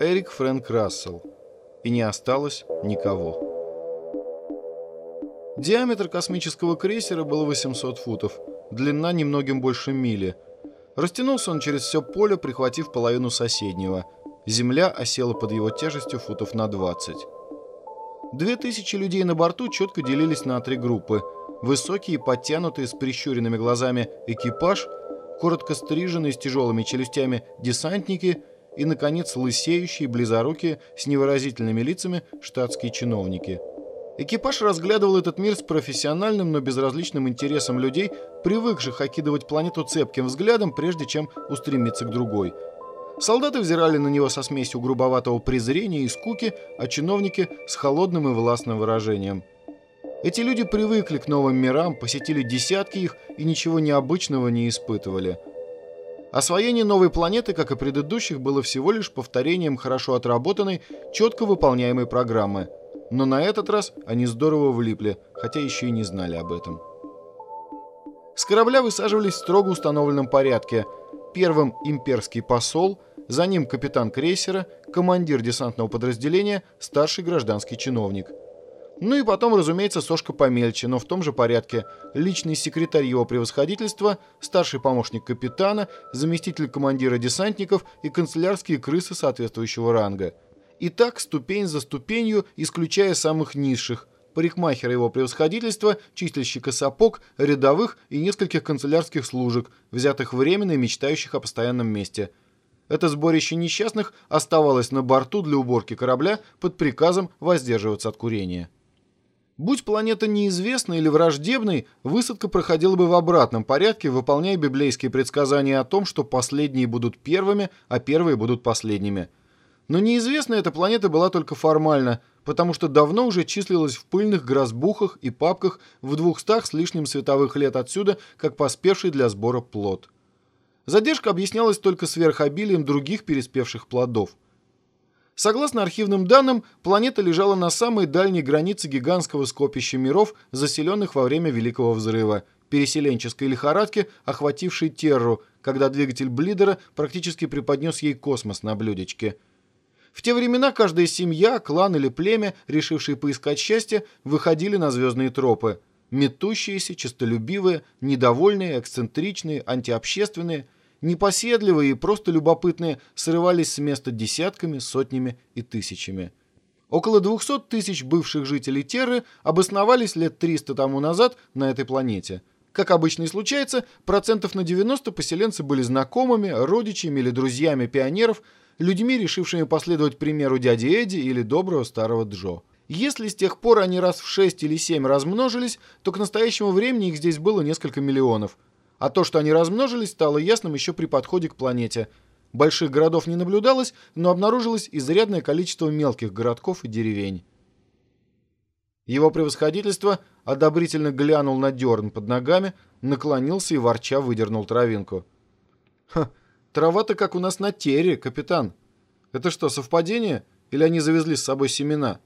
Эрик Фрэнк Рассел. И не осталось никого. Диаметр космического крейсера был 800 футов, длина немногим больше мили. Растянулся он через все поле, прихватив половину соседнего. Земля осела под его тяжестью футов на 20. Две тысячи людей на борту четко делились на три группы. Высокие, подтянутые, с прищуренными глазами экипаж, коротко стриженные, с тяжелыми челюстями десантники и, наконец, лысеющие, близорукие, с невыразительными лицами штатские чиновники. Экипаж разглядывал этот мир с профессиональным, но безразличным интересом людей, привыкших окидывать планету цепким взглядом, прежде чем устремиться к другой – Солдаты взирали на него со смесью грубоватого презрения и скуки, а чиновники — с холодным и властным выражением. Эти люди привыкли к новым мирам, посетили десятки их и ничего необычного не испытывали. Освоение новой планеты, как и предыдущих, было всего лишь повторением хорошо отработанной, четко выполняемой программы. Но на этот раз они здорово влипли, хотя еще и не знали об этом. С корабля высаживались в строго установленном порядке. Первым имперский посол — за ним капитан крейсера, командир десантного подразделения, старший гражданский чиновник. Ну и потом, разумеется, сошка помельче, но в том же порядке. Личный секретарь его превосходительства, старший помощник капитана, заместитель командира десантников и канцелярские крысы соответствующего ранга. И так ступень за ступенью, исключая самых низших – парикмахера его превосходительства, чистильщика сапог, рядовых и нескольких канцелярских служек, взятых временно и мечтающих о постоянном месте – это сборище несчастных оставалось на борту для уборки корабля под приказом воздерживаться от курения. Будь планета неизвестной или враждебной, высадка проходила бы в обратном порядке, выполняя библейские предсказания о том, что последние будут первыми, а первые будут последними. Но неизвестная эта планета была только формально, потому что давно уже числилась в пыльных грозбухах и папках в двухстах с лишним световых лет отсюда, как поспевший для сбора плод. Задержка объяснялась только сверхобилием других переспевших плодов. Согласно архивным данным, планета лежала на самой дальней границе гигантского скопища миров, заселенных во время Великого Взрыва, переселенческой лихорадки, охватившей Терру, когда двигатель Блидера практически преподнес ей космос на блюдечке. В те времена каждая семья, клан или племя, решившие поискать счастье, выходили на звездные тропы. Метущиеся, честолюбивые, недовольные, эксцентричные, антиобщественные – непоседливые и просто любопытные срывались с места десятками, сотнями и тысячами. Около 200 тысяч бывших жителей Терры обосновались лет 300 тому назад на этой планете. Как обычно и случается, процентов на 90 поселенцы были знакомыми, родичами или друзьями пионеров, людьми, решившими последовать примеру дяди Эдди или доброго старого Джо. Если с тех пор они раз в 6 или 7 размножились, то к настоящему времени их здесь было несколько миллионов – а то, что они размножились, стало ясным еще при подходе к планете. Больших городов не наблюдалось, но обнаружилось изрядное количество мелких городков и деревень. Его превосходительство одобрительно глянул на дерн под ногами, наклонился и ворча выдернул травинку. «Ха, трава-то как у нас на тере, капитан. Это что, совпадение? Или они завезли с собой семена?»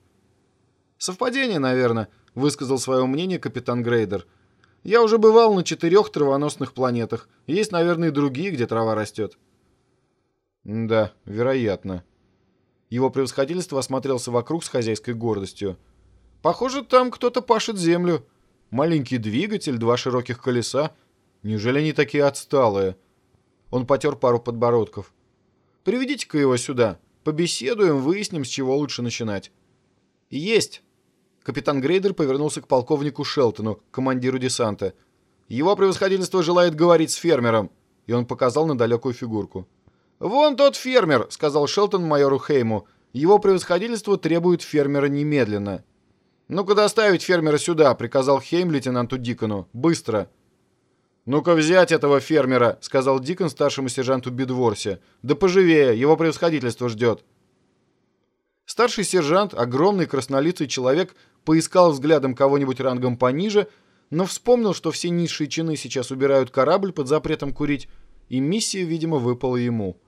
«Совпадение, наверное», — высказал свое мнение капитан Грейдер. — я уже бывал на четырех травоносных планетах. Есть, наверное, и другие, где трава растет. Да, вероятно. Его превосходительство осмотрелся вокруг с хозяйской гордостью. Похоже, там кто-то пашет землю. Маленький двигатель, два широких колеса. Неужели они такие отсталые? Он потер пару подбородков. Приведите-ка его сюда. Побеседуем, выясним, с чего лучше начинать. Есть. Капитан Грейдер повернулся к полковнику Шелтону, командиру десанта. «Его превосходительство желает говорить с фермером», и он показал на далекую фигурку. «Вон тот фермер», — сказал Шелтон майору Хейму. «Его превосходительство требует фермера немедленно». «Ну-ка доставить фермера сюда», — приказал Хейм лейтенанту Дикону. «Быстро». «Ну-ка взять этого фермера», — сказал Дикон старшему сержанту Бидворсе. «Да поживее, его превосходительство ждет». Старший сержант, огромный краснолицый человек, поискал взглядом кого-нибудь рангом пониже, но вспомнил, что все низшие чины сейчас убирают корабль под запретом курить, и миссия, видимо, выпала ему.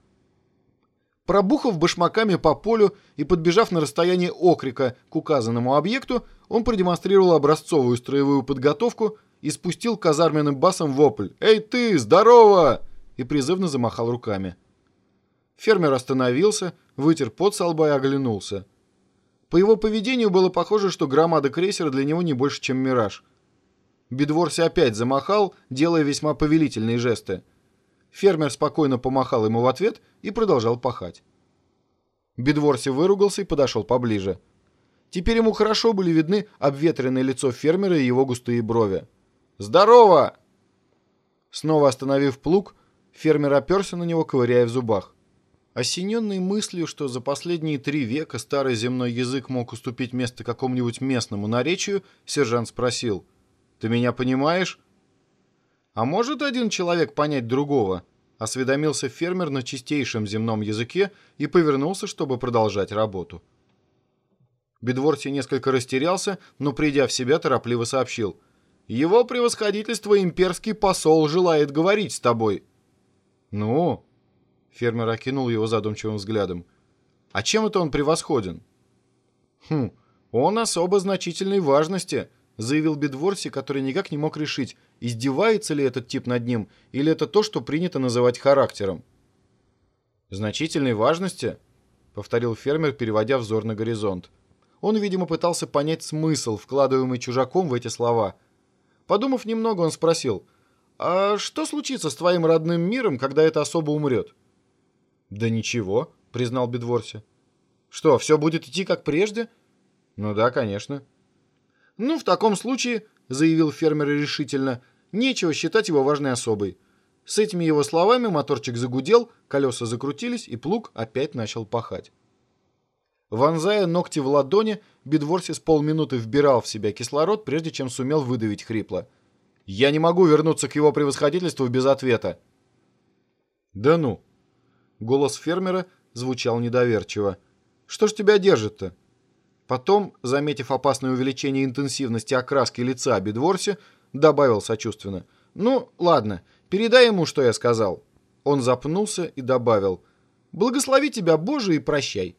Пробухав башмаками по полю и подбежав на расстояние окрика к указанному объекту, он продемонстрировал образцовую строевую подготовку и спустил казарменным басом вопль «Эй ты, здорово!» и призывно замахал руками. Фермер остановился, вытер пот со лба и оглянулся. По его поведению было похоже, что громада крейсера для него не больше, чем мираж. Бедворси опять замахал, делая весьма повелительные жесты. Фермер спокойно помахал ему в ответ и продолжал пахать. Бедворси выругался и подошел поближе. Теперь ему хорошо были видны обветренное лицо фермера и его густые брови. «Здорово!» Снова остановив плуг, фермер оперся на него, ковыряя в зубах. Осененный мыслью, что за последние три века старый земной язык мог уступить место какому-нибудь местному наречию, сержант спросил, «Ты меня понимаешь?» «А может один человек понять другого?» Осведомился фермер на чистейшем земном языке и повернулся, чтобы продолжать работу. Бедворси несколько растерялся, но, придя в себя, торопливо сообщил. «Его превосходительство имперский посол желает говорить с тобой». «Ну?» — фермер окинул его задумчивым взглядом. «А чем это он превосходен?» «Хм, он особо значительной важности», — заявил Бедворси, который никак не мог решить, издевается ли этот тип над ним, или это то, что принято называть характером. «Значительной важности?» — повторил фермер, переводя взор на горизонт. Он, видимо, пытался понять смысл, вкладываемый чужаком в эти слова. Подумав немного, он спросил, «А что случится с твоим родным миром, когда это особо умрет?» «Да ничего», — признал Бедворси. «Что, все будет идти как прежде?» «Ну да, конечно». «Ну, в таком случае», — заявил фермер решительно, «нечего считать его важной особой». С этими его словами моторчик загудел, колеса закрутились, и плуг опять начал пахать. Вонзая ногти в ладони, Бедворси с полминуты вбирал в себя кислород, прежде чем сумел выдавить хрипло. «Я не могу вернуться к его превосходительству без ответа». «Да ну!» Голос фермера звучал недоверчиво. «Что ж тебя держит-то?» Потом, заметив опасное увеличение интенсивности окраски лица Бедворси, добавил сочувственно. «Ну, ладно, передай ему, что я сказал». Он запнулся и добавил. «Благослови тебя, Боже, и прощай».